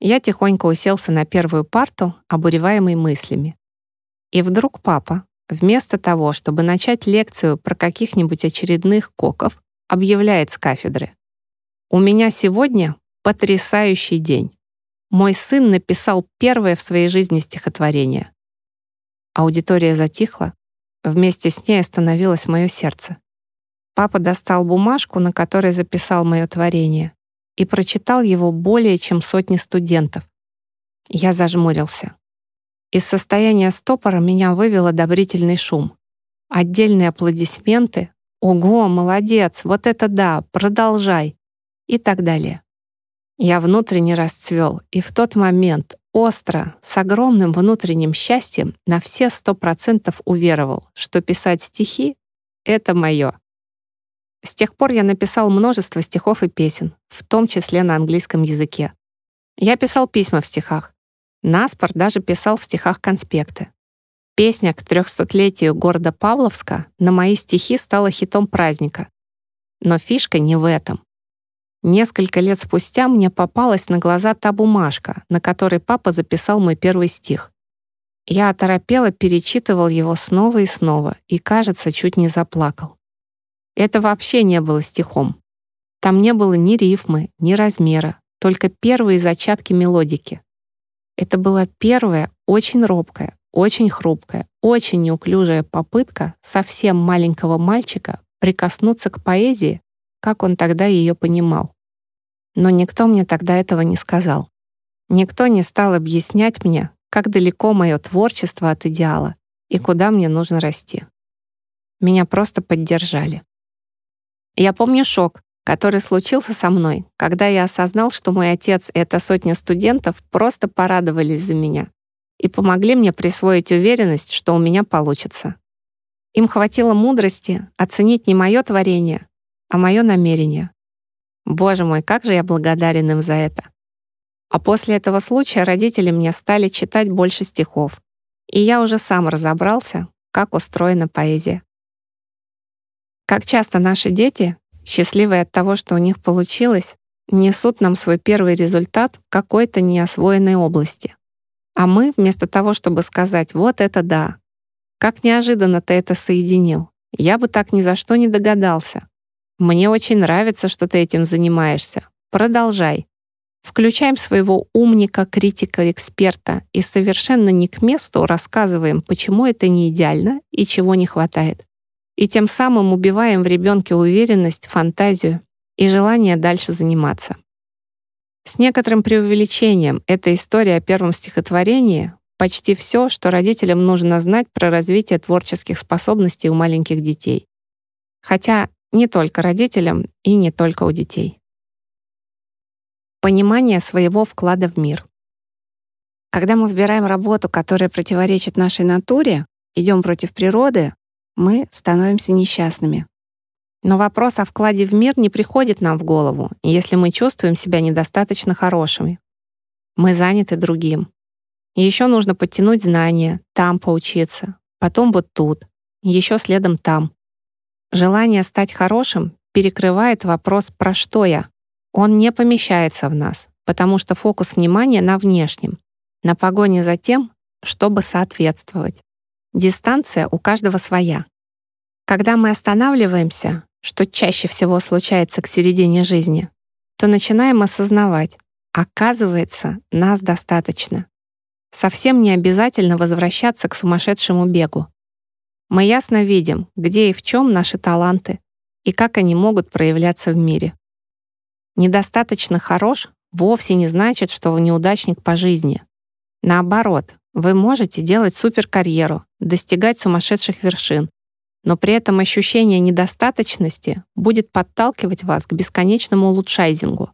Я тихонько уселся на первую парту, обуреваемый мыслями. И вдруг папа, вместо того, чтобы начать лекцию про каких-нибудь очередных коков, объявляет с кафедры. «У меня сегодня потрясающий день. Мой сын написал первое в своей жизни стихотворение». Аудитория затихла, вместе с ней остановилось мое сердце. Папа достал бумажку, на которой записал мое творение, и прочитал его более чем сотни студентов. Я зажмурился. Из состояния стопора меня вывел одобрительный шум. Отдельные аплодисменты. «Ого, молодец! Вот это да! Продолжай!» И так далее. Я внутренне расцвел, и в тот момент остро, с огромным внутренним счастьем на все сто процентов уверовал, что писать стихи — это мое. С тех пор я написал множество стихов и песен, в том числе на английском языке. Я писал письма в стихах. Наспор даже писал в стихах конспекты. Песня к трехсотлетию города Павловска на мои стихи стала хитом праздника. Но фишка не в этом. Несколько лет спустя мне попалась на глаза та бумажка, на которой папа записал мой первый стих. Я оторопела, перечитывал его снова и снова и, кажется, чуть не заплакал. Это вообще не было стихом. Там не было ни рифмы, ни размера, только первые зачатки мелодики. Это была первая, очень робкая, очень хрупкая, очень неуклюжая попытка совсем маленького мальчика прикоснуться к поэзии, как он тогда ее понимал. Но никто мне тогда этого не сказал. Никто не стал объяснять мне, как далеко мое творчество от идеала и куда мне нужно расти. Меня просто поддержали. Я помню шок, который случился со мной, когда я осознал, что мой отец и эта сотня студентов просто порадовались за меня и помогли мне присвоить уверенность, что у меня получится. Им хватило мудрости оценить не мое творение, а мое намерение. Боже мой, как же я благодарен им за это. А после этого случая родители мне стали читать больше стихов, и я уже сам разобрался, как устроена поэзия. Как часто наши дети, счастливые от того, что у них получилось, несут нам свой первый результат в какой-то неосвоенной области. А мы, вместо того, чтобы сказать «вот это да», как неожиданно ты это соединил, я бы так ни за что не догадался. Мне очень нравится, что ты этим занимаешься. Продолжай. Включаем своего умника, критика, эксперта и совершенно не к месту рассказываем, почему это не идеально и чего не хватает. И тем самым убиваем в ребенке уверенность, фантазию и желание дальше заниматься. С некоторым преувеличением эта история о первом стихотворении почти все, что родителям нужно знать про развитие творческих способностей у маленьких детей. Хотя не только родителям и не только у детей. Понимание своего вклада в мир. Когда мы выбираем работу, которая противоречит нашей натуре, идем против природы, мы становимся несчастными. Но вопрос о вкладе в мир не приходит нам в голову, если мы чувствуем себя недостаточно хорошими. Мы заняты другим. Еще нужно подтянуть знания, там поучиться, потом вот тут, еще следом там. Желание стать хорошим перекрывает вопрос «про что я?». Он не помещается в нас, потому что фокус внимания на внешнем, на погоне за тем, чтобы соответствовать. Дистанция у каждого своя. Когда мы останавливаемся, что чаще всего случается к середине жизни, то начинаем осознавать, оказывается, нас достаточно. Совсем не обязательно возвращаться к сумасшедшему бегу. Мы ясно видим, где и в чем наши таланты и как они могут проявляться в мире. Недостаточно хорош вовсе не значит, что вы неудачник по жизни. Наоборот, вы можете делать суперкарьеру, достигать сумасшедших вершин, но при этом ощущение недостаточности будет подталкивать вас к бесконечному улучшайзингу.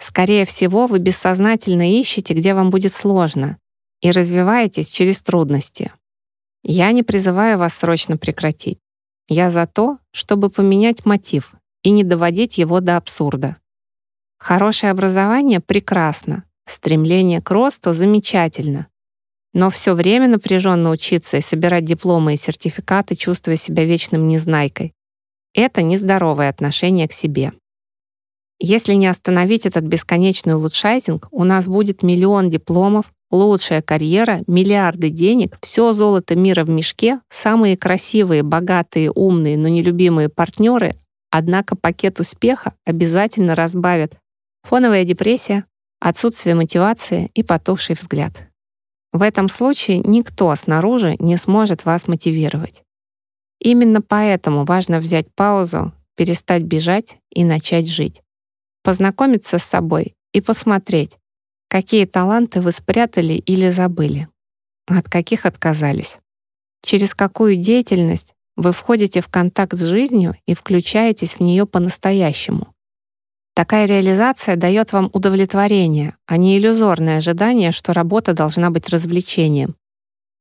Скорее всего, вы бессознательно ищете, где вам будет сложно, и развиваетесь через трудности. Я не призываю вас срочно прекратить. Я за то, чтобы поменять мотив и не доводить его до абсурда. Хорошее образование прекрасно, стремление к росту замечательно. Но все время напряженно учиться и собирать дипломы и сертификаты, чувствуя себя вечным незнайкой — это нездоровое отношение к себе. Если не остановить этот бесконечный улучшайзинг, у нас будет миллион дипломов, Лучшая карьера, миллиарды денег, все золото мира в мешке, самые красивые, богатые, умные, но нелюбимые партнеры, однако пакет успеха обязательно разбавят фоновая депрессия, отсутствие мотивации и потухший взгляд. В этом случае никто снаружи не сможет вас мотивировать. Именно поэтому важно взять паузу, перестать бежать и начать жить. Познакомиться с собой и посмотреть, Какие таланты вы спрятали или забыли? От каких отказались? Через какую деятельность вы входите в контакт с жизнью и включаетесь в нее по-настоящему? Такая реализация дает вам удовлетворение, а не иллюзорное ожидание, что работа должна быть развлечением.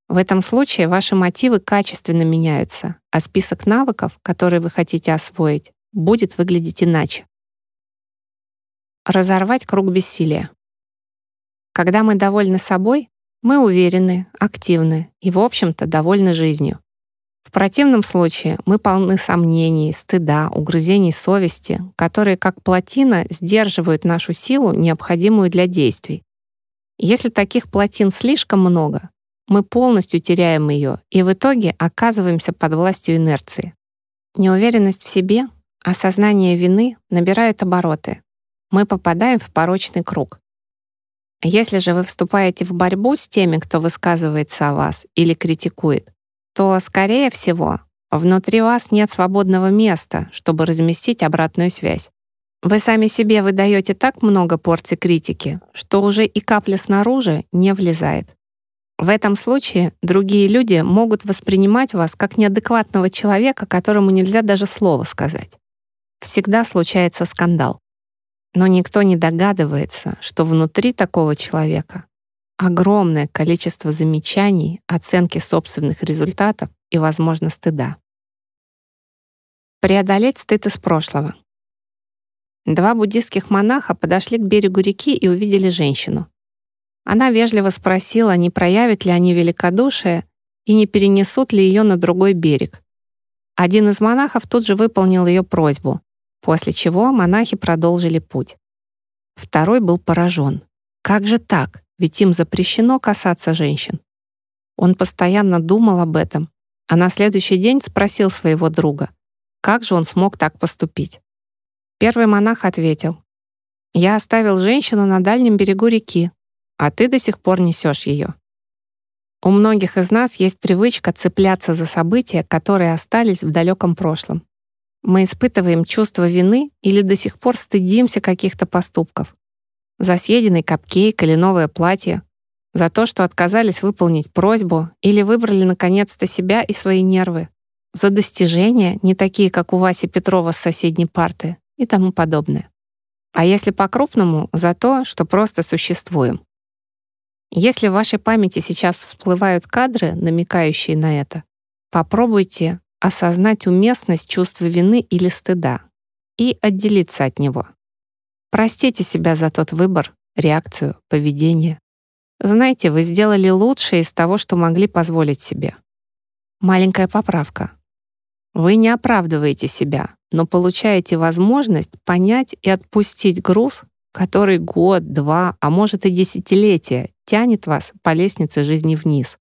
В этом случае ваши мотивы качественно меняются, а список навыков, которые вы хотите освоить, будет выглядеть иначе. Разорвать круг бессилия. Когда мы довольны собой, Мы уверены, активны и, в общем-то, довольны жизнью. В противном случае мы полны сомнений, стыда, угрызений совести, которые как плотина сдерживают нашу силу, необходимую для действий. Если таких плотин слишком много, мы полностью теряем ее и в итоге оказываемся под властью инерции. Неуверенность в себе, осознание вины набирают обороты. Мы попадаем в порочный круг. Если же вы вступаете в борьбу с теми, кто высказывается о вас или критикует, то, скорее всего, внутри вас нет свободного места, чтобы разместить обратную связь. Вы сами себе выдаете так много порций критики, что уже и капля снаружи не влезает. В этом случае другие люди могут воспринимать вас как неадекватного человека, которому нельзя даже слова сказать. Всегда случается скандал. Но никто не догадывается, что внутри такого человека огромное количество замечаний, оценки собственных результатов и, возможно, стыда. Преодолеть стыд из прошлого. Два буддийских монаха подошли к берегу реки и увидели женщину. Она вежливо спросила, не проявят ли они великодушие и не перенесут ли ее на другой берег. Один из монахов тут же выполнил ее просьбу, после чего монахи продолжили путь. Второй был поражен. Как же так? Ведь им запрещено касаться женщин. Он постоянно думал об этом, а на следующий день спросил своего друга, как же он смог так поступить. Первый монах ответил, «Я оставил женщину на дальнем берегу реки, а ты до сих пор несешь ее». У многих из нас есть привычка цепляться за события, которые остались в далеком прошлом. Мы испытываем чувство вины или до сих пор стыдимся каких-то поступков за съеденный капкейк или новое платье, за то, что отказались выполнить просьбу или выбрали наконец-то себя и свои нервы, за достижения, не такие, как у Васи Петрова с соседней парты и тому подобное. А если по-крупному, за то, что просто существуем. Если в вашей памяти сейчас всплывают кадры, намекающие на это, попробуйте осознать уместность чувства вины или стыда и отделиться от него. Простите себя за тот выбор, реакцию, поведение. Знаете, вы сделали лучшее из того, что могли позволить себе. Маленькая поправка. Вы не оправдываете себя, но получаете возможность понять и отпустить груз, который год, два, а может и десятилетия тянет вас по лестнице жизни вниз.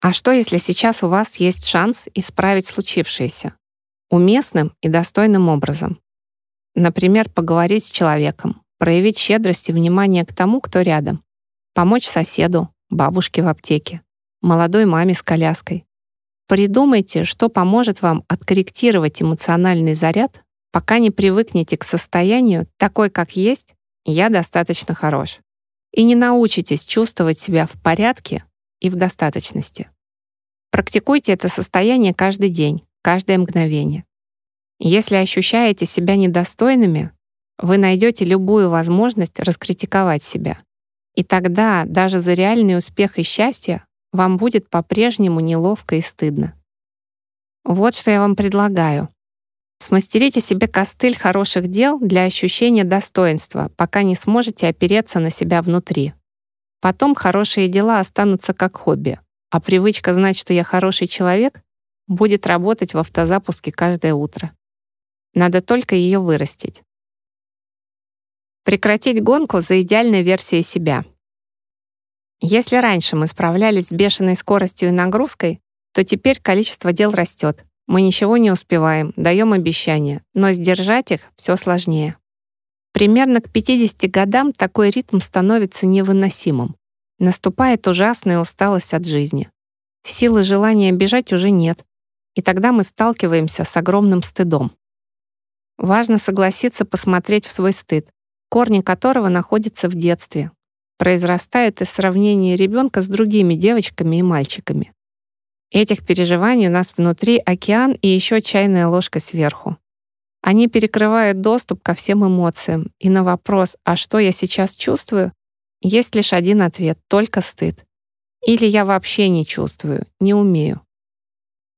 А что, если сейчас у вас есть шанс исправить случившееся? Уместным и достойным образом. Например, поговорить с человеком, проявить щедрость и внимание к тому, кто рядом, помочь соседу, бабушке в аптеке, молодой маме с коляской. Придумайте, что поможет вам откорректировать эмоциональный заряд, пока не привыкнете к состоянию такой, как есть, я достаточно хорош. И не научитесь чувствовать себя в порядке и в достаточности. Практикуйте это состояние каждый день, каждое мгновение. Если ощущаете себя недостойными, вы найдете любую возможность раскритиковать себя. И тогда даже за реальный успех и счастье вам будет по-прежнему неловко и стыдно. Вот что я вам предлагаю. Смастерите себе костыль хороших дел для ощущения достоинства, пока не сможете опереться на себя внутри. Потом хорошие дела останутся как хобби, а привычка знать, что я хороший человек, будет работать в автозапуске каждое утро. Надо только ее вырастить. Прекратить гонку за идеальной версией себя. Если раньше мы справлялись с бешеной скоростью и нагрузкой, то теперь количество дел растет. Мы ничего не успеваем, даем обещания, но сдержать их все сложнее. Примерно к 50 годам такой ритм становится невыносимым. Наступает ужасная усталость от жизни. Силы желания бежать уже нет, и тогда мы сталкиваемся с огромным стыдом. Важно согласиться посмотреть в свой стыд, корни которого находятся в детстве, произрастают из сравнения ребенка с другими девочками и мальчиками. Этих переживаний у нас внутри океан и еще чайная ложка сверху. Они перекрывают доступ ко всем эмоциям, и на вопрос «А что я сейчас чувствую?» есть лишь один ответ — только стыд. Или я вообще не чувствую, не умею.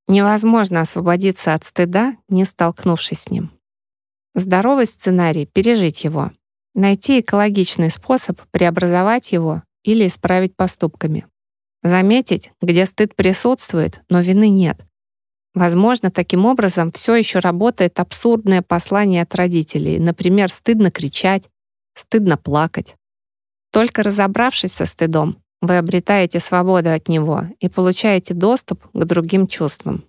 Невозможно освободиться от стыда, не столкнувшись с ним. Здоровый сценарий — пережить его. Найти экологичный способ преобразовать его или исправить поступками. Заметить, где стыд присутствует, но вины нет. Возможно, таким образом все еще работает абсурдное послание от родителей, например, стыдно кричать, стыдно плакать. Только разобравшись со стыдом, вы обретаете свободу от него и получаете доступ к другим чувствам.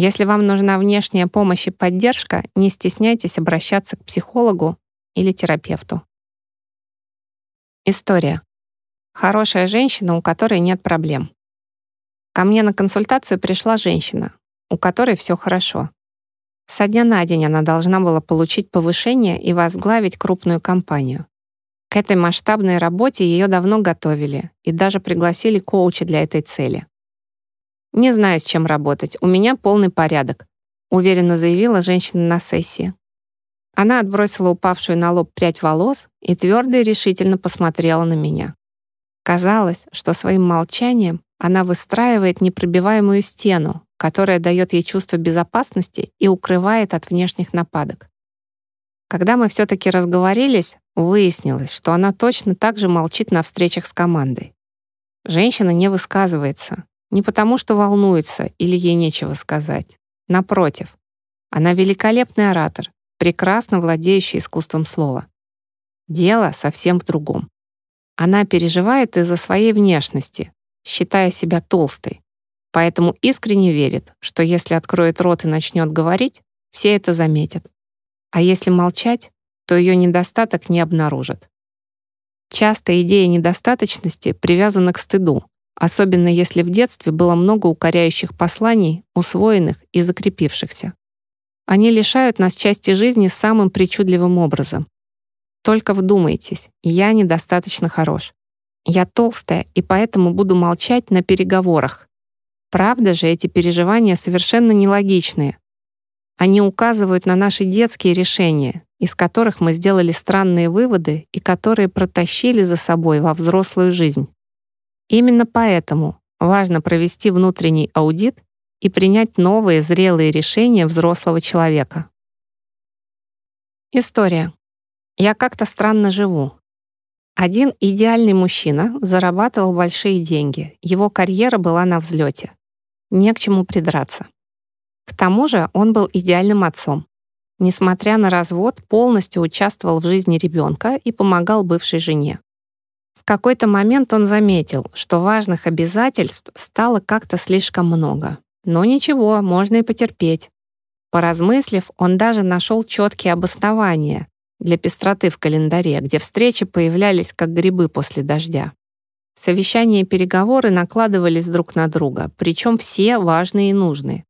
Если вам нужна внешняя помощь и поддержка, не стесняйтесь обращаться к психологу или терапевту. История. Хорошая женщина, у которой нет проблем. Ко мне на консультацию пришла женщина, у которой все хорошо. Со дня на день она должна была получить повышение и возглавить крупную компанию. К этой масштабной работе ее давно готовили и даже пригласили коуча для этой цели. «Не знаю, с чем работать. У меня полный порядок», уверенно заявила женщина на сессии. Она отбросила упавшую на лоб прядь волос и твердо и решительно посмотрела на меня. Казалось, что своим молчанием она выстраивает непробиваемую стену, которая дает ей чувство безопасности и укрывает от внешних нападок. Когда мы все-таки разговорились, выяснилось, что она точно так же молчит на встречах с командой. Женщина не высказывается, не потому что волнуется или ей нечего сказать. Напротив, она великолепный оратор, прекрасно владеющий искусством слова. Дело совсем в другом. Она переживает из-за своей внешности, считая себя толстой, поэтому искренне верит, что если откроет рот и начнет говорить, все это заметят. А если молчать, то ее недостаток не обнаружат. Часто идея недостаточности привязана к стыду, особенно если в детстве было много укоряющих посланий, усвоенных и закрепившихся. Они лишают нас части жизни самым причудливым образом. Только вдумайтесь, я недостаточно хорош. Я толстая и поэтому буду молчать на переговорах. Правда же, эти переживания совершенно нелогичные, они указывают на наши детские решения, из которых мы сделали странные выводы и которые протащили за собой во взрослую жизнь. Именно поэтому важно провести внутренний аудит и принять новые зрелые решения взрослого человека. История. Я как-то странно живу. Один идеальный мужчина зарабатывал большие деньги, его карьера была на взлете. Не к чему придраться. К тому же он был идеальным отцом. Несмотря на развод, полностью участвовал в жизни ребенка и помогал бывшей жене. Какой-то момент он заметил, что важных обязательств стало как-то слишком много. Но ничего, можно и потерпеть. Поразмыслив, он даже нашел четкие обоснования для пестроты в календаре, где встречи появлялись как грибы после дождя. Совещания и переговоры накладывались друг на друга, причем все важные и нужные.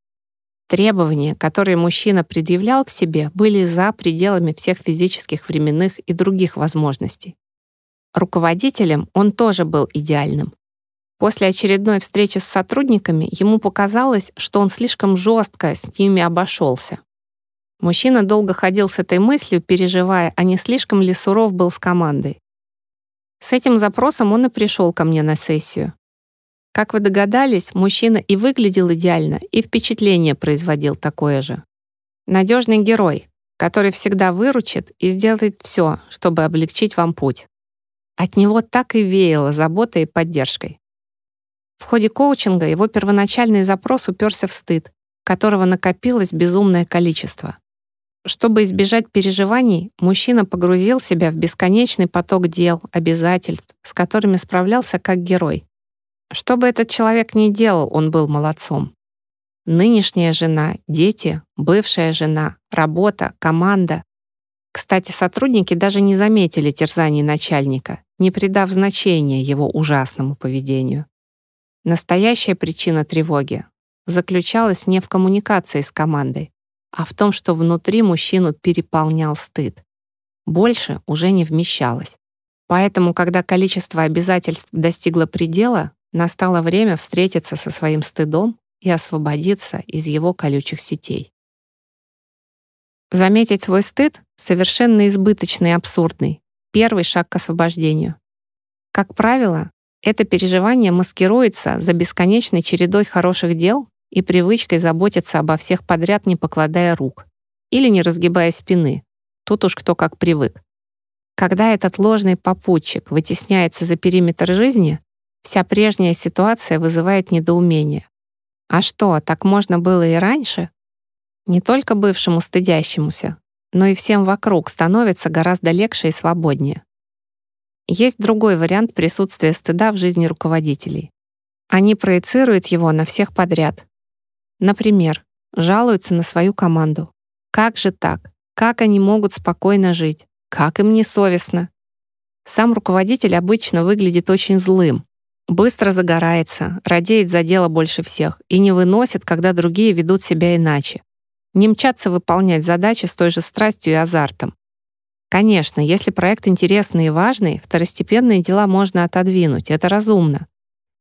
Требования, которые мужчина предъявлял к себе, были за пределами всех физических, временных и других возможностей. Руководителем он тоже был идеальным. После очередной встречи с сотрудниками ему показалось, что он слишком жестко с ними обошелся. Мужчина долго ходил с этой мыслью, переживая, а не слишком ли суров был с командой. С этим запросом он и пришел ко мне на сессию. Как вы догадались, мужчина и выглядел идеально, и впечатление производил такое же. Надежный герой, который всегда выручит и сделает все, чтобы облегчить вам путь. От него так и веяло заботой и поддержкой. В ходе коучинга его первоначальный запрос уперся в стыд, которого накопилось безумное количество. Чтобы избежать переживаний, мужчина погрузил себя в бесконечный поток дел, обязательств, с которыми справлялся как герой. Что бы этот человек ни делал, он был молодцом. Нынешняя жена, дети, бывшая жена, работа, команда. Кстати, сотрудники даже не заметили терзаний начальника, не придав значения его ужасному поведению. Настоящая причина тревоги заключалась не в коммуникации с командой, а в том, что внутри мужчину переполнял стыд. Больше уже не вмещалось. Поэтому, когда количество обязательств достигло предела, Настало время встретиться со своим стыдом и освободиться из его колючих сетей. Заметить свой стыд — совершенно избыточный и абсурдный. Первый шаг к освобождению. Как правило, это переживание маскируется за бесконечной чередой хороших дел и привычкой заботиться обо всех подряд, не покладая рук или не разгибая спины. Тут уж кто как привык. Когда этот ложный попутчик вытесняется за периметр жизни, вся прежняя ситуация вызывает недоумение. А что, так можно было и раньше? Не только бывшему стыдящемуся, но и всем вокруг становится гораздо легче и свободнее. Есть другой вариант присутствия стыда в жизни руководителей. Они проецируют его на всех подряд. Например, жалуются на свою команду. Как же так? Как они могут спокойно жить? Как им не совестно? Сам руководитель обычно выглядит очень злым, быстро загорается, радеет за дело больше всех и не выносит, когда другие ведут себя иначе. Не мчатся выполнять задачи с той же страстью и азартом. Конечно, если проект интересный и важный, второстепенные дела можно отодвинуть, это разумно.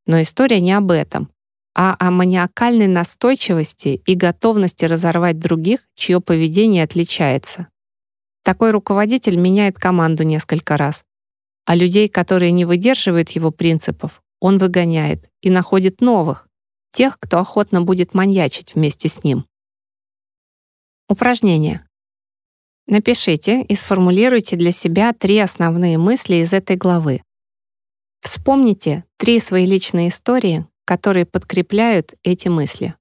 Но история не об этом, а о маниакальной настойчивости и готовности разорвать других, чье поведение отличается. Такой руководитель меняет команду несколько раз, а людей, которые не выдерживают его принципов, он выгоняет и находит новых, тех, кто охотно будет маньячить вместе с ним. Упражнение. Напишите и сформулируйте для себя три основные мысли из этой главы. Вспомните три свои личные истории, которые подкрепляют эти мысли.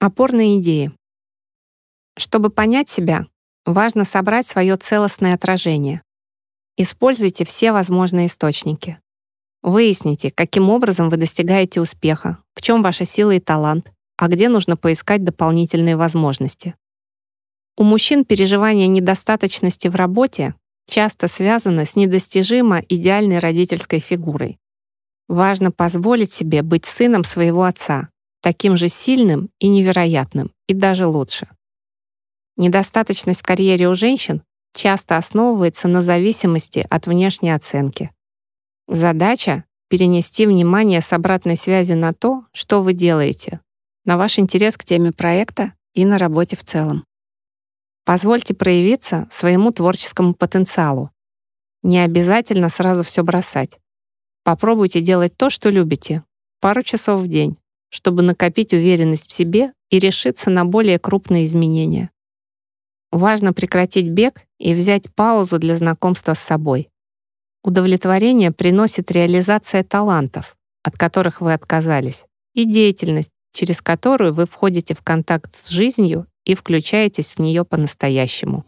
Опорные идеи. Чтобы понять себя, важно собрать свое целостное отражение. Используйте все возможные источники. Выясните, каким образом вы достигаете успеха, в чем ваша сила и талант, а где нужно поискать дополнительные возможности. У мужчин переживание недостаточности в работе часто связано с недостижимо идеальной родительской фигурой. Важно позволить себе быть сыном своего отца, таким же сильным и невероятным, и даже лучше. Недостаточность в карьере у женщин часто основывается на зависимости от внешней оценки. Задача — перенести внимание с обратной связи на то, что вы делаете, на ваш интерес к теме проекта и на работе в целом. Позвольте проявиться своему творческому потенциалу. Не обязательно сразу все бросать. Попробуйте делать то, что любите, пару часов в день, чтобы накопить уверенность в себе и решиться на более крупные изменения. Важно прекратить бег и взять паузу для знакомства с собой. Удовлетворение приносит реализация талантов, от которых вы отказались, и деятельность, через которую вы входите в контакт с жизнью и включаетесь в нее по-настоящему.